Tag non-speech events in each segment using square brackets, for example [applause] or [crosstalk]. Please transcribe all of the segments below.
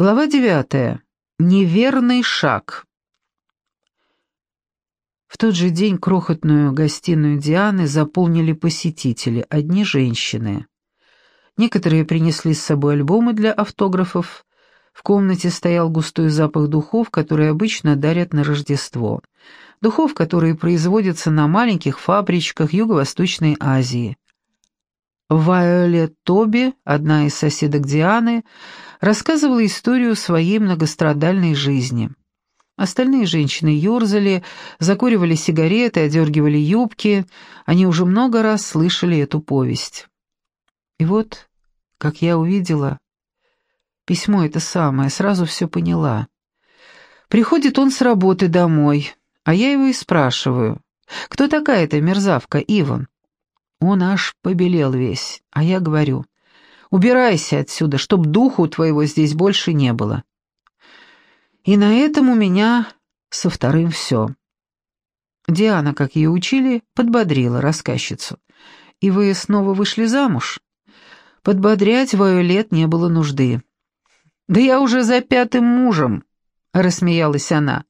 Глава девятая. Неверный шаг. В тот же день крохотную гостиную Дианы заполнили посетители, одни женщины. Некоторые принесли с собой альбомы для автографов. В комнате стоял густой запах духов, которые обычно дарят на Рождество. Духов, которые производятся на маленьких фабричках Юго-Восточной Азии. Вайолет Тоби, одна из соседок Дианы, рассказывала историю своей многострадальной жизни. Остальные женщины ерзали, закуривали сигареты, одергивали юбки. Они уже много раз слышали эту повесть. И вот, как я увидела, письмо это самое, сразу все поняла. Приходит он с работы домой, а я его и спрашиваю, кто такая эта мерзавка, Иван? Он аж побелел весь, а я говорю, убирайся отсюда, чтоб духу твоего здесь больше не было. И на этом у меня со вторым все. Диана, как ее учили, подбодрила рассказчицу. «И вы снова вышли замуж?» Подбодрять Вайолет не было нужды. «Да я уже за пятым мужем», — рассмеялась она.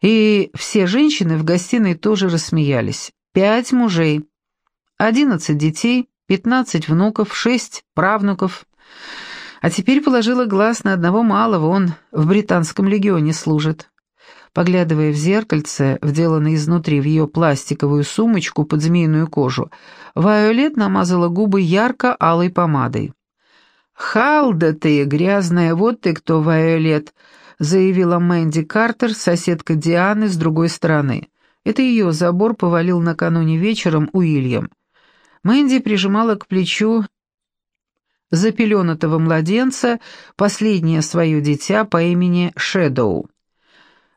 И все женщины в гостиной тоже рассмеялись. «Пять мужей, одиннадцать детей, пятнадцать внуков, шесть правнуков». А теперь положила глаз на одного малого, он в британском легионе служит. Поглядывая в зеркальце, вделанное изнутри в ее пластиковую сумочку под змеиную кожу, Вайолет намазала губы ярко-алой помадой. «Халда ты, грязная, вот ты кто, Вайолет!» — заявила Мэнди Картер, соседка Дианы с другой стороны. Это ее забор повалил накануне вечером Уильям. Мэнди прижимала к плечу запеленатого младенца, последнее свое дитя по имени Шэдоу.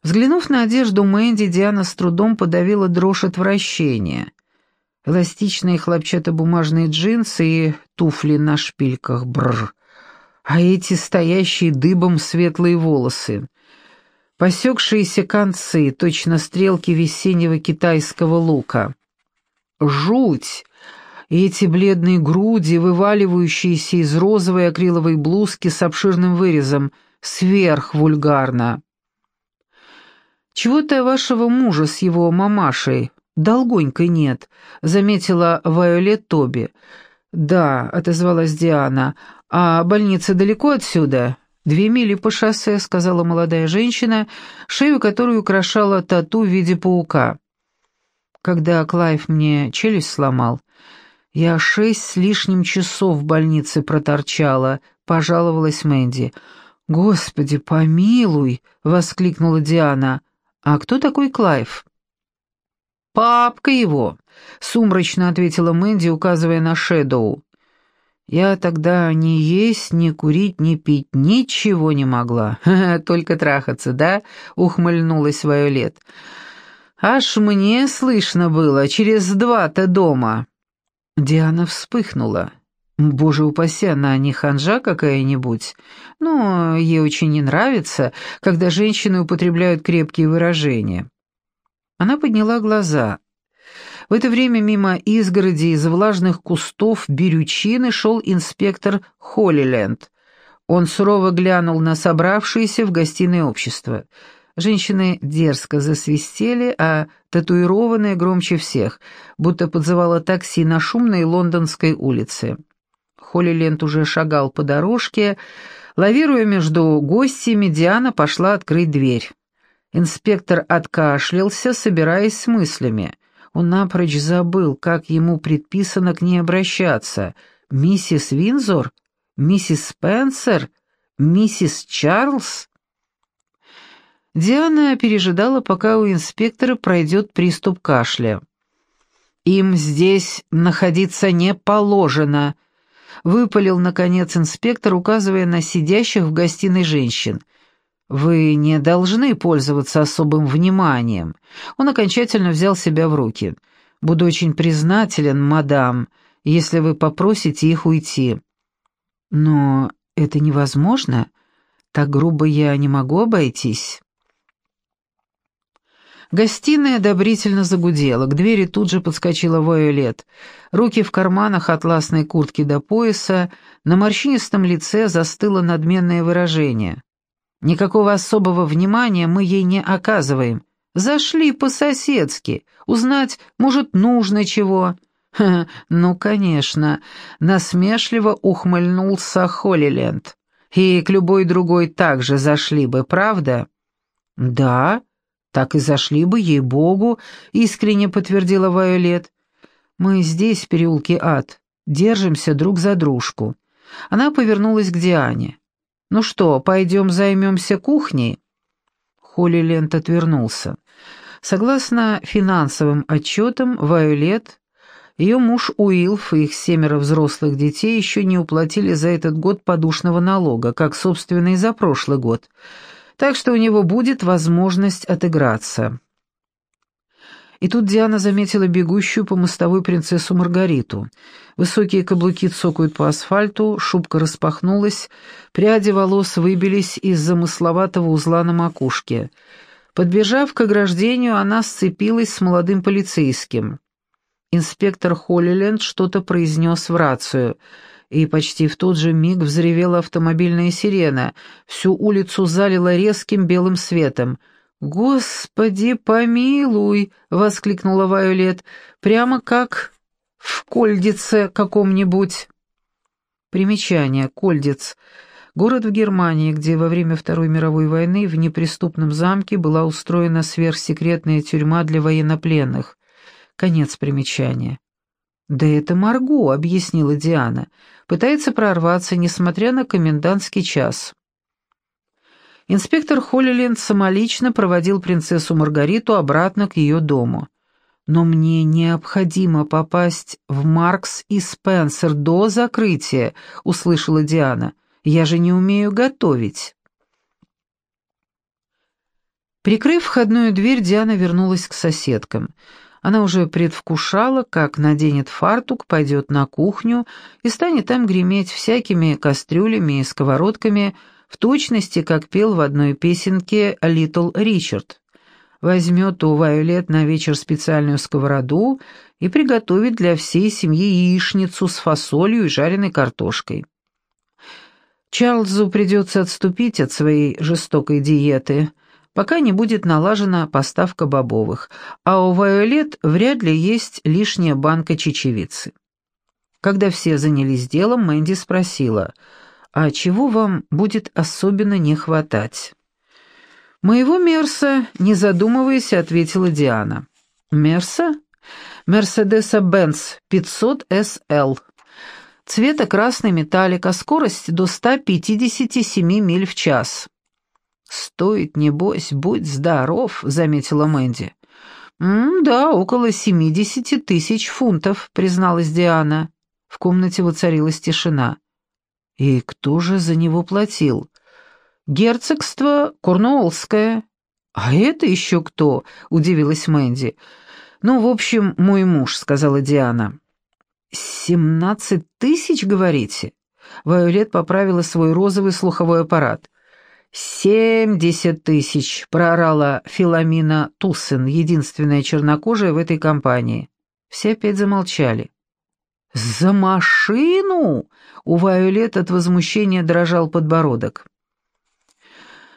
Взглянув на одежду Мэнди, Диана с трудом подавила дрожь отвращения. Эластичные хлопчатобумажные джинсы и туфли на шпильках, бррр. А эти стоящие дыбом светлые волосы. Посекшиеся концы, точно стрелки весеннего китайского лука. Жуть! И эти бледные груди, вываливающиеся из розовой акриловой блузки с обширным вырезом, сверх вульгарно. «Чего-то вашего мужа с его мамашей долгонькой нет», — заметила Вайолет Тоби. «Да», — отозвалась Диана, — «а больница далеко отсюда?» «Две мили по шоссе», — сказала молодая женщина, шею которой украшала тату в виде паука. Когда Клайв мне челюсть сломал, «Я шесть с лишним часов в больнице проторчала», — пожаловалась Мэнди. «Господи, помилуй!» — воскликнула Диана. «А кто такой Клайв?» «Папка его», — сумрачно ответила Мэнди, указывая на Шэдоу. «Я тогда ни есть, ни курить, ни пить ничего не могла. [laughs] Только трахаться, да?» — ухмыльнулась Вайолет. «Аж мне слышно было, через два-то дома». Диана вспыхнула. Боже упаси, она не ханжа какая-нибудь. Но ей очень не нравится, когда женщины употребляют крепкие выражения. Она подняла глаза. В это время мимо изгороди из влажных кустов берючины шел инспектор Холлиленд. Он сурово глянул на собравшееся в гостиной общество — Женщины дерзко засвистели, а татуированная громче всех, будто подзывала такси на шумной лондонской улице. Холли уже шагал по дорожке, лавируя между гостями, Диана пошла открыть дверь. Инспектор откашлялся, собираясь с мыслями. Он напрочь забыл, как ему предписано к ней обращаться. «Миссис Винзор? Миссис Спенсер? Миссис Чарльз?» Диана пережидала, пока у инспектора пройдет приступ кашля. «Им здесь находиться не положено», — выпалил, наконец, инспектор, указывая на сидящих в гостиной женщин. «Вы не должны пользоваться особым вниманием». Он окончательно взял себя в руки. «Буду очень признателен, мадам, если вы попросите их уйти». «Но это невозможно. Так грубо я не могу обойтись». Гостиная одобрительно загудела, к двери тут же подскочила Вайолет. Руки в карманах атласной куртки до пояса, на морщинистом лице застыло надменное выражение. Никакого особого внимания мы ей не оказываем. Зашли по-соседски, узнать, может, нужно чего. Ха, ну, конечно, насмешливо ухмыльнулся Холлиленд. И к любой другой также зашли бы, правда? Да, «Так и зашли бы, ей-богу», — искренне подтвердила Вайолет. «Мы здесь, в переулке Ад, держимся друг за дружку». Она повернулась к Диане. «Ну что, пойдем займемся кухней?» Холли Лент отвернулся. Согласно финансовым отчетам, Вайолет, ее муж Уилф и их семеро взрослых детей еще не уплатили за этот год подушного налога, как, собственно, и за прошлый год — так что у него будет возможность отыграться. И тут Диана заметила бегущую по мостовой принцессу Маргариту. Высокие каблуки цокают по асфальту, шубка распахнулась, пряди волос выбились из замысловатого узла на макушке. Подбежав к ограждению, она сцепилась с молодым полицейским. Инспектор Холлиленд что-то произнес в рацию — и почти в тот же миг взревела автомобильная сирена. Всю улицу залило резким белым светом. «Господи, помилуй!» — воскликнула Вайолет. «Прямо как в Кольдице каком-нибудь». Примечание. Кольдиц. Город в Германии, где во время Второй мировой войны в неприступном замке была устроена сверхсекретная тюрьма для военнопленных. Конец примечания. «Да это Марго», — объяснила Диана. «Пытается прорваться, несмотря на комендантский час». Инспектор Холлиленд самолично проводил принцессу Маргариту обратно к ее дому. «Но мне необходимо попасть в Маркс и Спенсер до закрытия», — услышала Диана. «Я же не умею готовить». Прикрыв входную дверь, Диана вернулась к соседкам — она уже предвкушала, как наденет фартук, пойдет на кухню и станет там греметь всякими кастрюлями и сковородками, в точности, как пел в одной песенке «Литл Ричард». Возьмет у Вайолет на вечер специальную сковороду и приготовит для всей семьи яичницу с фасолью и жареной картошкой. Чарльзу придется отступить от своей жестокой диеты – пока не будет налажена поставка бобовых, а у Вайолет вряд ли есть лишняя банка чечевицы. Когда все занялись делом, Мэнди спросила, «А чего вам будет особенно не хватать?» «Моего Мерса», — не задумываясь, ответила Диана. «Мерса?» «Мерседеса Бенц 500 SL». Цвета красный металлик, а скорость до 157 миль в час. «Стоит, небось, будь здоров», — заметила Мэнди. «М-да, около семидесяти тысяч фунтов», — призналась Диана. В комнате воцарилась тишина. «И кто же за него платил?» «Герцогство Корнуоллское». «А это еще кто?» — удивилась Мэнди. «Ну, в общем, мой муж», — сказала Диана. «Семнадцать тысяч, говорите?» Вайолет поправила свой розовый слуховой аппарат. «Семьдесят тысяч!» — проорала Филамина Туссен, единственная чернокожая в этой компании. Все опять замолчали. «За машину!» — у Вайолет от возмущения дрожал подбородок.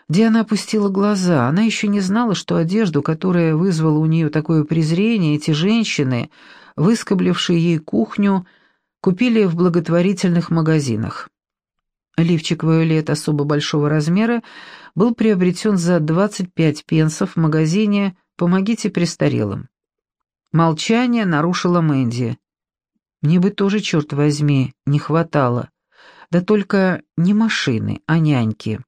Диана опустила глаза. Она еще не знала, что одежду, которая вызвала у нее такое презрение, эти женщины, выскоблившие ей кухню, купили в благотворительных магазинах. Лифчик Виолет особо большого размера был приобретен за 25 пенсов в магазине «Помогите престарелым». Молчание нарушила Мэнди. «Мне бы тоже, черт возьми, не хватало. Да только не машины, а няньки».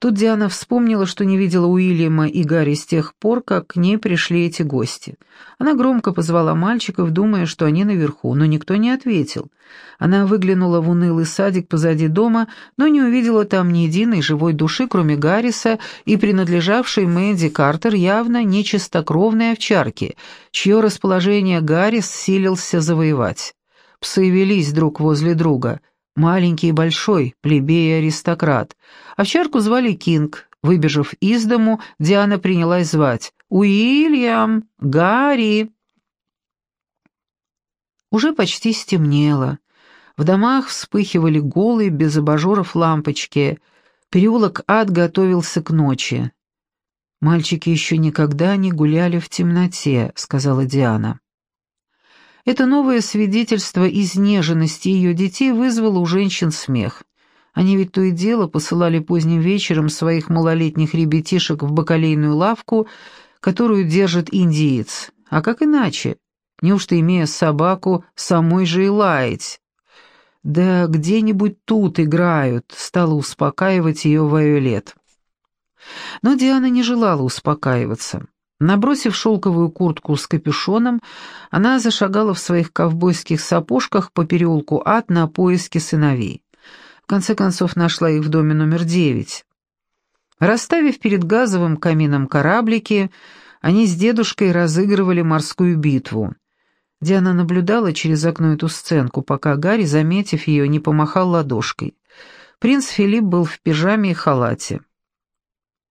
Тут Диана вспомнила, что не видела Уильяма и Гарри с тех пор, как к ней пришли эти гости. Она громко позвала мальчиков, думая, что они наверху, но никто не ответил. Она выглянула в унылый садик позади дома, но не увидела там ни единой живой души, кроме Гарриса и принадлежавшей Мэнди Картер явно нечистокровной овчарки, чье расположение Гаррис силился завоевать. Псы велись друг возле друга — Маленький и большой, плебей и аристократ. Овчарку звали Кинг. Выбежав из дому, Диана принялась звать «Уильям! Гарри!» Уже почти стемнело. В домах вспыхивали голые, без абажуров лампочки. Переулок Ад готовился к ночи. «Мальчики еще никогда не гуляли в темноте», — сказала Диана. Это новое свидетельство изнеженности ее детей вызвало у женщин смех. Они ведь то и дело посылали поздним вечером своих малолетних ребятишек в бакалейную лавку, которую держит индиец. А как иначе? Неужто, имея собаку, самой же и лаять? «Да где-нибудь тут играют», — стала успокаивать ее Вайолет. Но Диана не желала успокаиваться. Набросив шелковую куртку с капюшоном, она зашагала в своих ковбойских сапожках по переулку Ад на поиски сыновей. В конце концов нашла их в доме номер девять. Расставив перед газовым камином кораблики, они с дедушкой разыгрывали морскую битву. Диана наблюдала через окно эту сценку, пока Гарри, заметив ее, не помахал ладошкой. Принц Филипп был в пижаме и халате.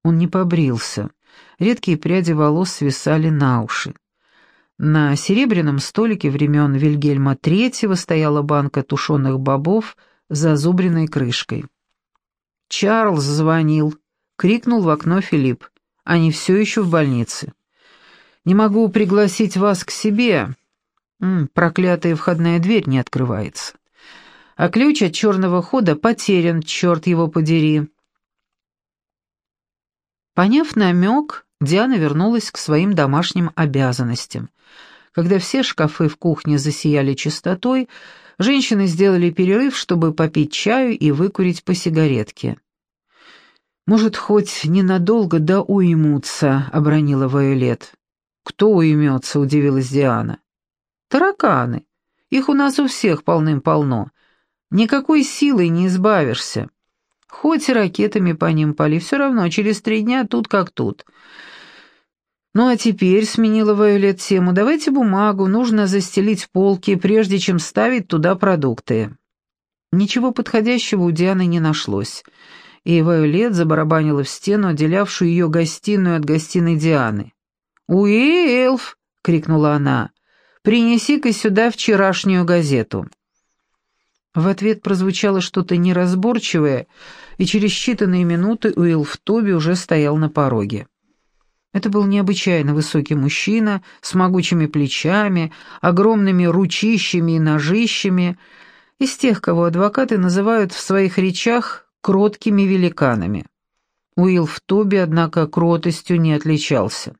Он не побрился. Редкие пряди волос свисали на уши. На серебряном столике времен Вильгельма III стояла банка тушеных бобов с зазубренной крышкой. «Чарльз звонил», — крикнул в окно Филипп. «Они все еще в больнице». «Не могу пригласить вас к себе», М, проклятая входная дверь не открывается. А ключ от черного хода потерян, черт его подери. Поняв намек, Диана вернулась к своим домашним обязанностям. Когда все шкафы в кухне засияли чистотой, женщины сделали перерыв, чтобы попить чаю и выкурить по сигаретке. «Может, хоть ненадолго да уймутся», — обронила Вайолет. «Кто уймется?» — удивилась Диана. Тараканы. Их у нас у всех полным-полно. Никакой силой не избавишься. Хоть и ракетами по ним пали, все равно через три дня тут как тут. Ну а теперь, сменила Вайолет тему, давайте бумагу, нужно застелить полки, прежде чем ставить туда продукты. Ничего подходящего у Дианы не нашлось, и Вайолет забарабанила в стену, отделявшую ее гостиную от гостиной Дианы. «Уилф!» — крикнула она. Принеси-ка сюда вчерашнюю газету». В ответ прозвучало что-то неразборчивое, и через считанные минуты Уилф Тоби уже стоял на пороге. Это был необычайно высокий мужчина с могучими плечами, огромными ручищами и ножищами, из тех, кого адвокаты называют в своих речах кроткими великанами. Уилф Тоби, однако, кротостью не отличался.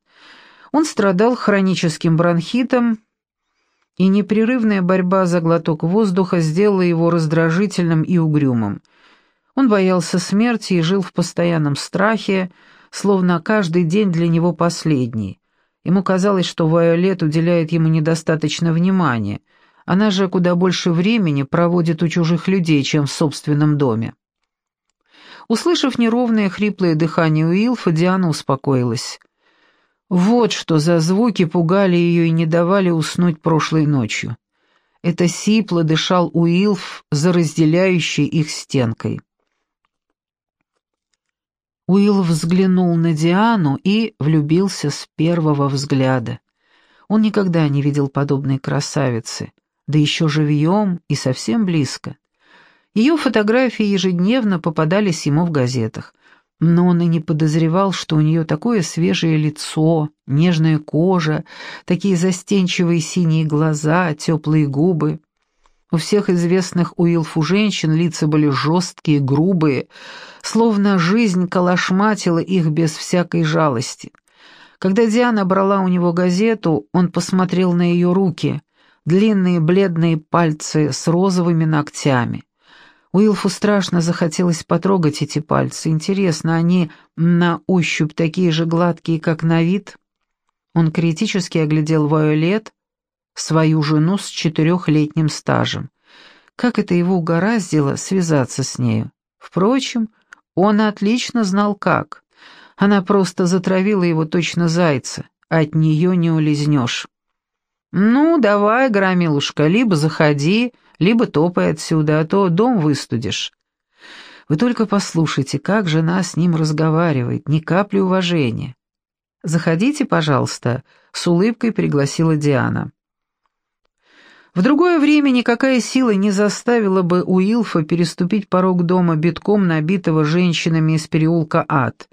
Он страдал хроническим бронхитом, и непрерывная борьба за глоток воздуха сделала его раздражительным и угрюмым. Он боялся смерти и жил в постоянном страхе, словно каждый день для него последний. Ему казалось, что Вайолет уделяет ему недостаточно внимания, она же куда больше времени проводит у чужих людей, чем в собственном доме. Услышав неровное хриплое дыхание Уилфа, Диана успокоилась. Вот что за звуки пугали ее и не давали уснуть прошлой ночью. Это сипло дышал Уилф за разделяющей их стенкой. Уилф взглянул на Диану и влюбился с первого взгляда. Он никогда не видел подобной красавицы, да еще живьем и совсем близко. Ее фотографии ежедневно попадались ему в газетах — но он и не подозревал, что у нее такое свежее лицо, нежная кожа, такие застенчивые синие глаза, теплые губы. У всех известных Уилфу женщин лица были жесткие, грубые, словно жизнь калашматила их без всякой жалости. Когда Диана брала у него газету, он посмотрел на ее руки, длинные бледные пальцы с розовыми ногтями. Уилфу страшно захотелось потрогать эти пальцы. Интересно, они на ощупь такие же гладкие, как на вид? Он критически оглядел Вайолет, свою жену с четырехлетним стажем. Как это его угораздило связаться с нею? Впрочем, он отлично знал как. Она просто затравила его точно зайца, от нее не улизнешь. «Ну, давай, громилушка, либо заходи, либо топай отсюда, а то дом выстудишь. Вы только послушайте, как жена с ним разговаривает, ни капли уважения. «Заходите, пожалуйста», — с улыбкой пригласила Диана. В другое время никакая сила не заставила бы Уилфа переступить порог дома битком набитого женщинами из переулка Ад.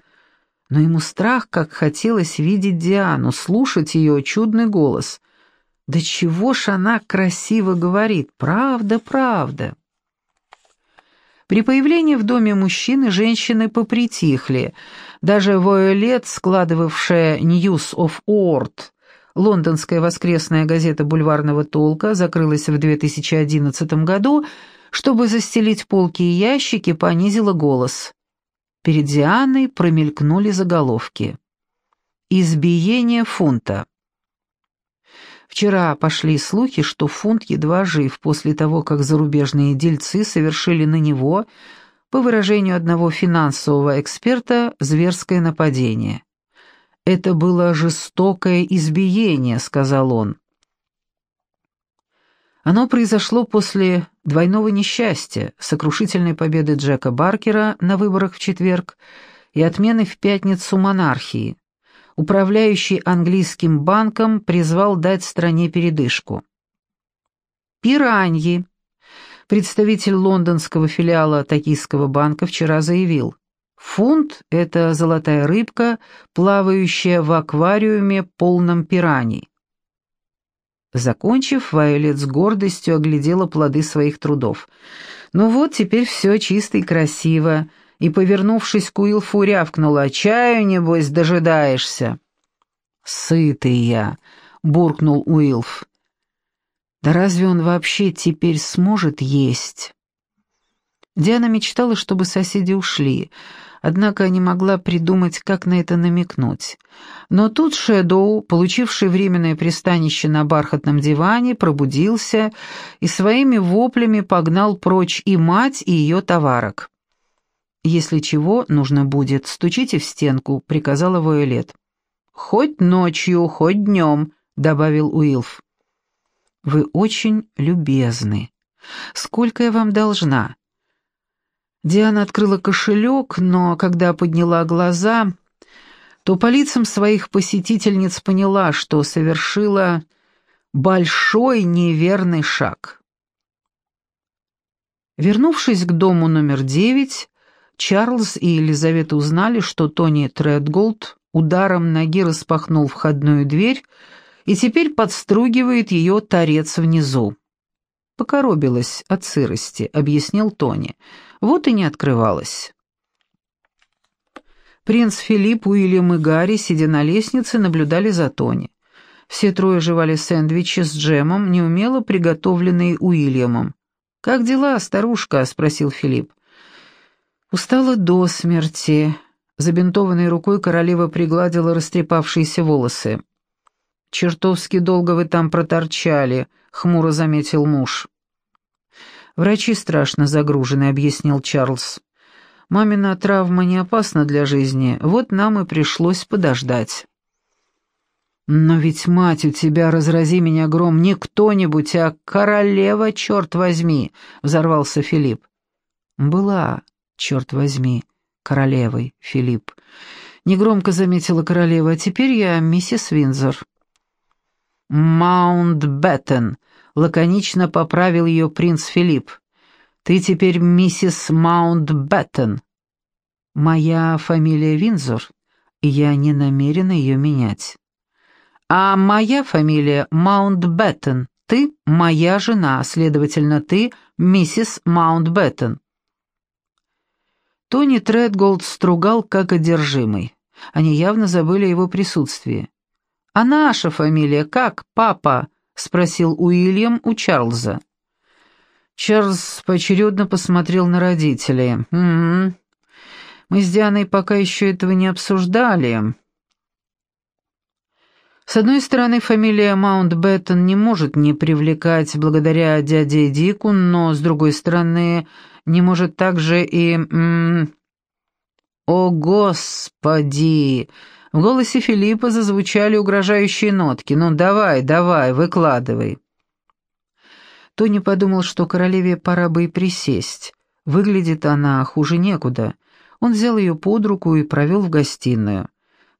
Но ему страх, как хотелось видеть Диану, слушать ее чудный голос. Да чего ж она красиво говорит, правда, правда. При появлении в доме мужчины женщины попритихли. Даже Войолет, складывавшая «News of Ord», Лондонская воскресная газета бульварного толка закрылась в 2011 году, чтобы застелить полки и ящики, понизила голос. Перед Дианой промелькнули заголовки. «Избиение фунта». Вчера пошли слухи, что фунт едва жив после того, как зарубежные дельцы совершили на него, по выражению одного финансового эксперта, зверское нападение. «Это было жестокое избиение», — сказал он. Оно произошло после двойного несчастья, сокрушительной победы Джека Баркера на выборах в четверг и отмены в пятницу монархии. Управляющий английским банком призвал дать стране передышку. «Пираньи», Представитель лондонского филиала Токийского банка вчера заявил, Фунт — это золотая рыбка, плавающая в аквариуме, полном пираний. Закончив, Вайолет с гордостью оглядела плоды своих трудов. «Ну вот, теперь все чисто и красиво», и, повернувшись к Уилфу, рявкнула, «Чаю, небось, дожидаешься?» «Сытый я», — буркнул Уилф. «Да разве он вообще теперь сможет есть?» Диана мечтала, чтобы соседи ушли, однако не могла придумать, как на это намекнуть. Но тут Шэдоу, получивший временное пристанище на бархатном диване, пробудился и своими воплями погнал прочь и мать, и ее товарок. «Если чего нужно будет, стучите в стенку», — приказала Вуэлет. «Хоть ночью, хоть днем», — добавил Уилф. «Вы очень любезны. Сколько я вам должна?» Диана открыла кошелек, но когда подняла глаза, то по лицам своих посетительниц поняла, что совершила большой неверный шаг. Вернувшись к дому номер девять, Чарльз и Елизавета узнали, что Тони Тредголд ударом ноги распахнул входную дверь и теперь подстругивает ее торец внизу. «Покоробилась от сырости», — объяснил Тони. «Вот и не открывалась». Принц Филипп, Уильям и Гарри, сидя на лестнице, наблюдали за Тони. Все трое жевали сэндвичи с джемом, неумело приготовленные Уильямом. «Как дела, старушка?» — спросил Филипп. «Устала до смерти». Забинтованной рукой королева пригладила растрепавшиеся волосы. «Чертовски долго вы там проторчали», — хмуро заметил муж. «Врачи страшно загружены», — объяснил Чарльз. «Мамина травма не опасна для жизни, вот нам и пришлось подождать». «Но ведь мать у тебя, разрази меня гром, не кто-нибудь, а королева, черт возьми!» — взорвался Филипп. «Была, черт возьми, королевой, Филипп», — негромко заметила королева, «а теперь я миссис Виндзор». «Маунтбеттен», — лаконично поправил ее принц Филипп. «Ты теперь миссис Маунтбеттен». «Моя фамилия Виндзор, и я не намерена ее менять». «А моя фамилия Маунтбеттен. Ты моя жена, следовательно, ты миссис Маунтбеттен». Тони Тредголд стругал как одержимый. Они явно забыли его присутствие. «А наша фамилия как, папа?» — спросил Уильям у Чарльза. Чарльз поочередно посмотрел на родителей. «М Мы с Дианой пока еще этого не обсуждали». С одной стороны, фамилия Маунтбеттен не может не привлекать благодаря дяде Дику, но с другой стороны, не может также и... М «О, Господи!» В голосе Филиппа зазвучали угрожающие нотки. «Ну давай, давай, выкладывай». Тони подумал, что королеве пора бы и присесть. Выглядит она хуже некуда. Он взял ее под руку и провел в гостиную.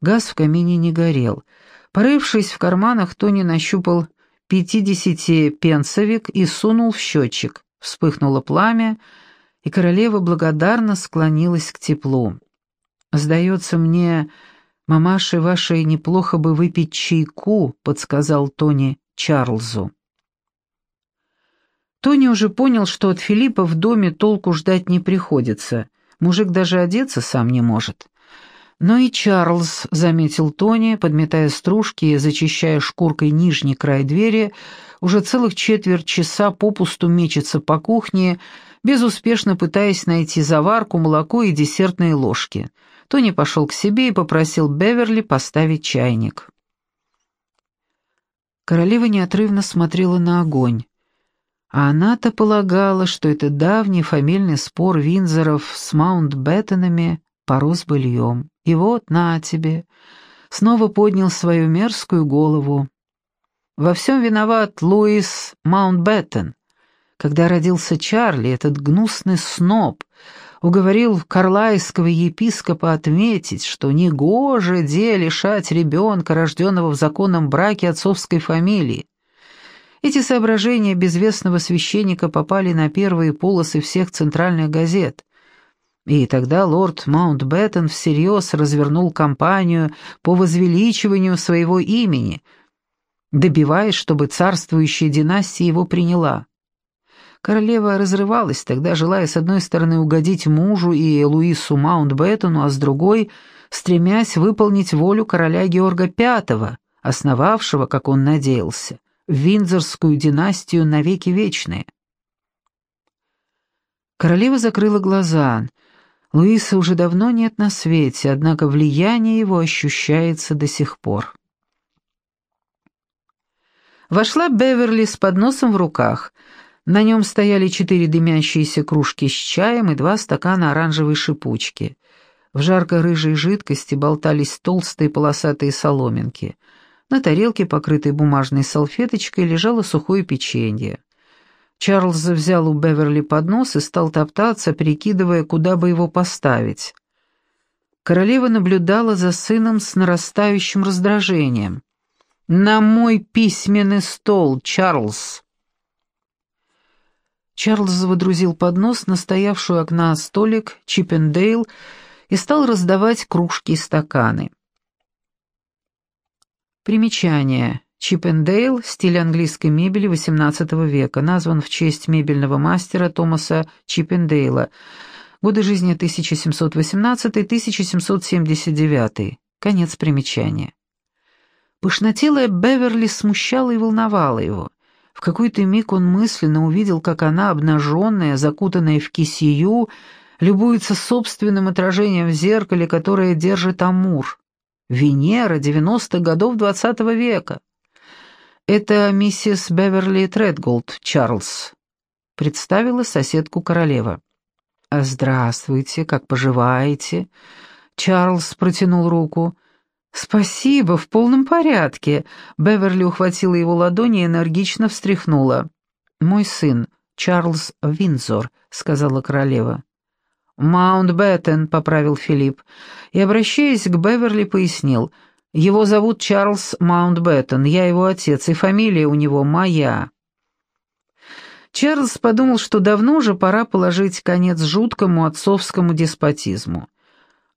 Газ в камине не горел. Порывшись в карманах, Тони нащупал пятидесятипенсовик и сунул в счетчик. Вспыхнуло пламя, и королева благодарно склонилась к теплу. «Сдается мне, мамаше вашей неплохо бы выпить чайку», — подсказал Тони Чарльзу. Тони уже понял, что от Филиппа в доме толку ждать не приходится. Мужик даже одеться сам не может. Но и Чарльз, заметил Тони, подметая стружки и зачищая шкуркой нижний край двери, уже целых четверть часа попусту мечется по кухне, безуспешно пытаясь найти заварку, молоко и десертные ложки. Тони пошел к себе и попросил Беверли поставить чайник. Королева неотрывно смотрела на огонь. А она-то полагала, что это давний фамильный спор Винзоров с Маунтбеттенами порос быльем. И вот, на тебе, снова поднял свою мерзкую голову. Во всем виноват Луис Маунтбеттен. Когда родился Чарли, этот гнусный сноб уговорил карлайского епископа отметить, что негоже-де лишать ребенка, рожденного в законном браке отцовской фамилии. Эти соображения безвестного священника попали на первые полосы всех центральных газет. И тогда лорд Маунтбеттен всерьез развернул кампанию по возвеличиванию своего имени, добиваясь, чтобы царствующая династия его приняла. Королева разрывалась тогда, желая с одной стороны угодить мужу и Луису Маунтбеттену, а с другой — стремясь выполнить волю короля Георга V, основавшего, как он надеялся, Виндзорскую династию навеки вечные. Королева закрыла глаза — Луиса уже давно нет на свете, однако влияние его ощущается до сих пор. Вошла Беверли с подносом в руках. На нем стояли четыре дымящиеся кружки с чаем и два стакана оранжевой шипучки. В жарко-рыжей жидкости болтались толстые полосатые соломинки. На тарелке, покрытой бумажной салфеточкой, лежало сухое печенье. Чарльз взял у Беверли поднос и стал топтаться, прикидывая, куда бы его поставить. Королева наблюдала за сыном с нарастающим раздражением. «На мой письменный стол, Чарльз!» Чарльз водрузил поднос на стоявшую окна столик Чиппендейл и стал раздавать кружки и стаканы. Примечание. Чиппендейл, стиль английской мебели XVIII века, назван в честь мебельного мастера Томаса Чиппендейла. Годы жизни 1718-1779. Конец примечания. Пышнотелая Беверли смущала и волновала его. В какой-то миг он мысленно увидел, как она, обнаженная, закутанная в кисию, любуется собственным отражением в зеркале, которое держит Амур. Венера 90-х годов XX -го века. «Это миссис Беверли Тредголд, Чарльз», — представила соседку королева. «А «Здравствуйте, как поживаете?» Чарльз протянул руку. «Спасибо, в полном порядке». Беверли ухватила его ладони и энергично встряхнула. «Мой сын, Чарльз Винзор», — сказала королева. «Маунтбеттен», — поправил Филипп, и, обращаясь к Беверли, пояснил — его зовут Чарльз Маунтбеттен, я его отец, и фамилия у него моя». Чарльз подумал, что давно уже пора положить конец жуткому отцовскому деспотизму.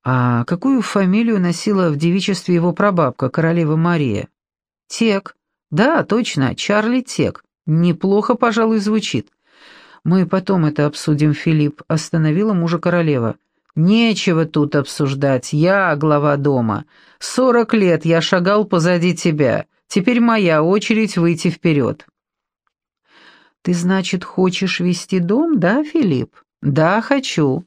А какую фамилию носила в девичестве его прабабка, королева Мария? Тек. Да, точно, Чарли Тек. Неплохо, пожалуй, звучит. Мы потом это обсудим, Филипп, остановила мужа королева. «Нечего тут обсуждать, я глава дома. Сорок лет я шагал позади тебя, теперь моя очередь выйти вперед». «Ты, значит, хочешь вести дом, да, Филипп?» «Да, хочу».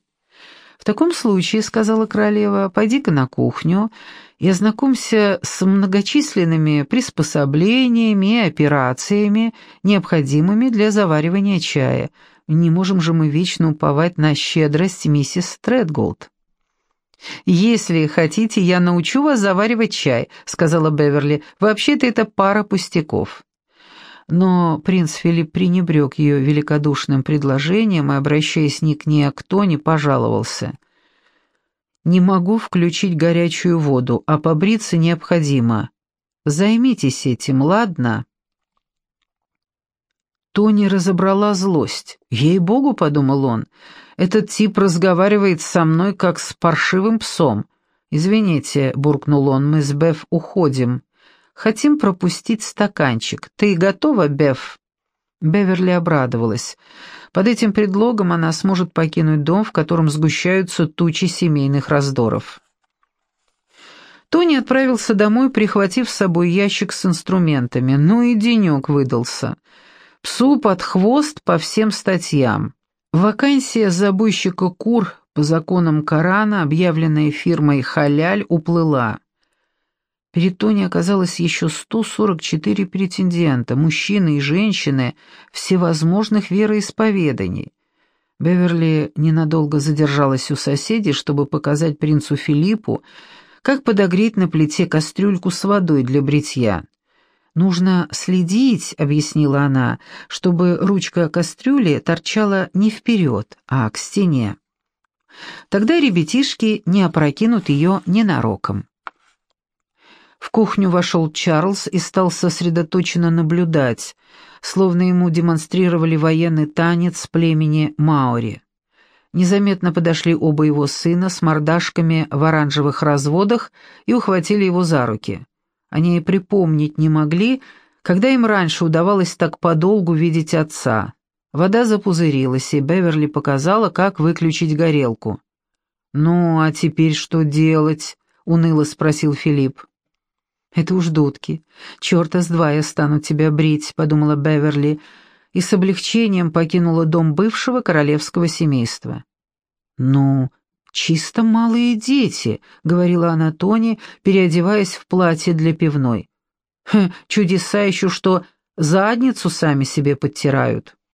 «В таком случае, — сказала королева, — пойди-ка на кухню и ознакомься с многочисленными приспособлениями и операциями, необходимыми для заваривания чая. Не можем же мы вечно уповать на щедрость миссис Тредголд. «Если хотите, я научу вас заваривать чай», — сказала Беверли. «Вообще-то это пара пустяков». Но принц Филипп пренебрег ее великодушным предложением и, обращаясь ни к ней, а к Тони, пожаловался. Не могу включить горячую воду, а побриться необходимо. Займитесь этим, ладно?» Тони разобрала злость. «Ей-богу», — подумал он, — «этот тип разговаривает со мной, как с паршивым псом. Извините», — буркнул он, — «мы с Беф уходим. Хотим пропустить стаканчик. Ты готова, Беф?» Беверли обрадовалась. Под этим предлогом она сможет покинуть дом, в котором сгущаются тучи семейных раздоров. Тони отправился домой, прихватив с собой ящик с инструментами. Ну и денек выдался. Псу под хвост по всем статьям. Вакансия забойщика кур по законам Корана, объявленная фирмой «Халяль», уплыла. Перед Тони оказалось еще 144 претендента, мужчины и женщины всевозможных вероисповеданий. Беверли ненадолго задержалась у соседей, чтобы показать принцу Филиппу, как подогреть на плите кастрюльку с водой для бритья. «Нужно следить», — объяснила она, — «чтобы ручка кастрюли торчала не вперед, а к стене. Тогда ребятишки не опрокинут ее ненароком». В кухню вошел Чарльз и стал сосредоточенно наблюдать, словно ему демонстрировали военный танец племени Маори. Незаметно подошли оба его сына с мордашками в оранжевых разводах и ухватили его за руки. Они и припомнить не могли, когда им раньше удавалось так подолгу видеть отца. Вода запузырилась, и Беверли показала, как выключить горелку. «Ну, а теперь что делать?» — уныло спросил Филипп. «Это уж дудки. Черта с два я стану тебя брить», — подумала Беверли, и с облегчением покинула дом бывшего королевского семейства. «Ну, «Чисто малые дети», — говорила она Тони, переодеваясь в платье для пивной. «Хм, чудеса еще, что задницу сами себе подтирают».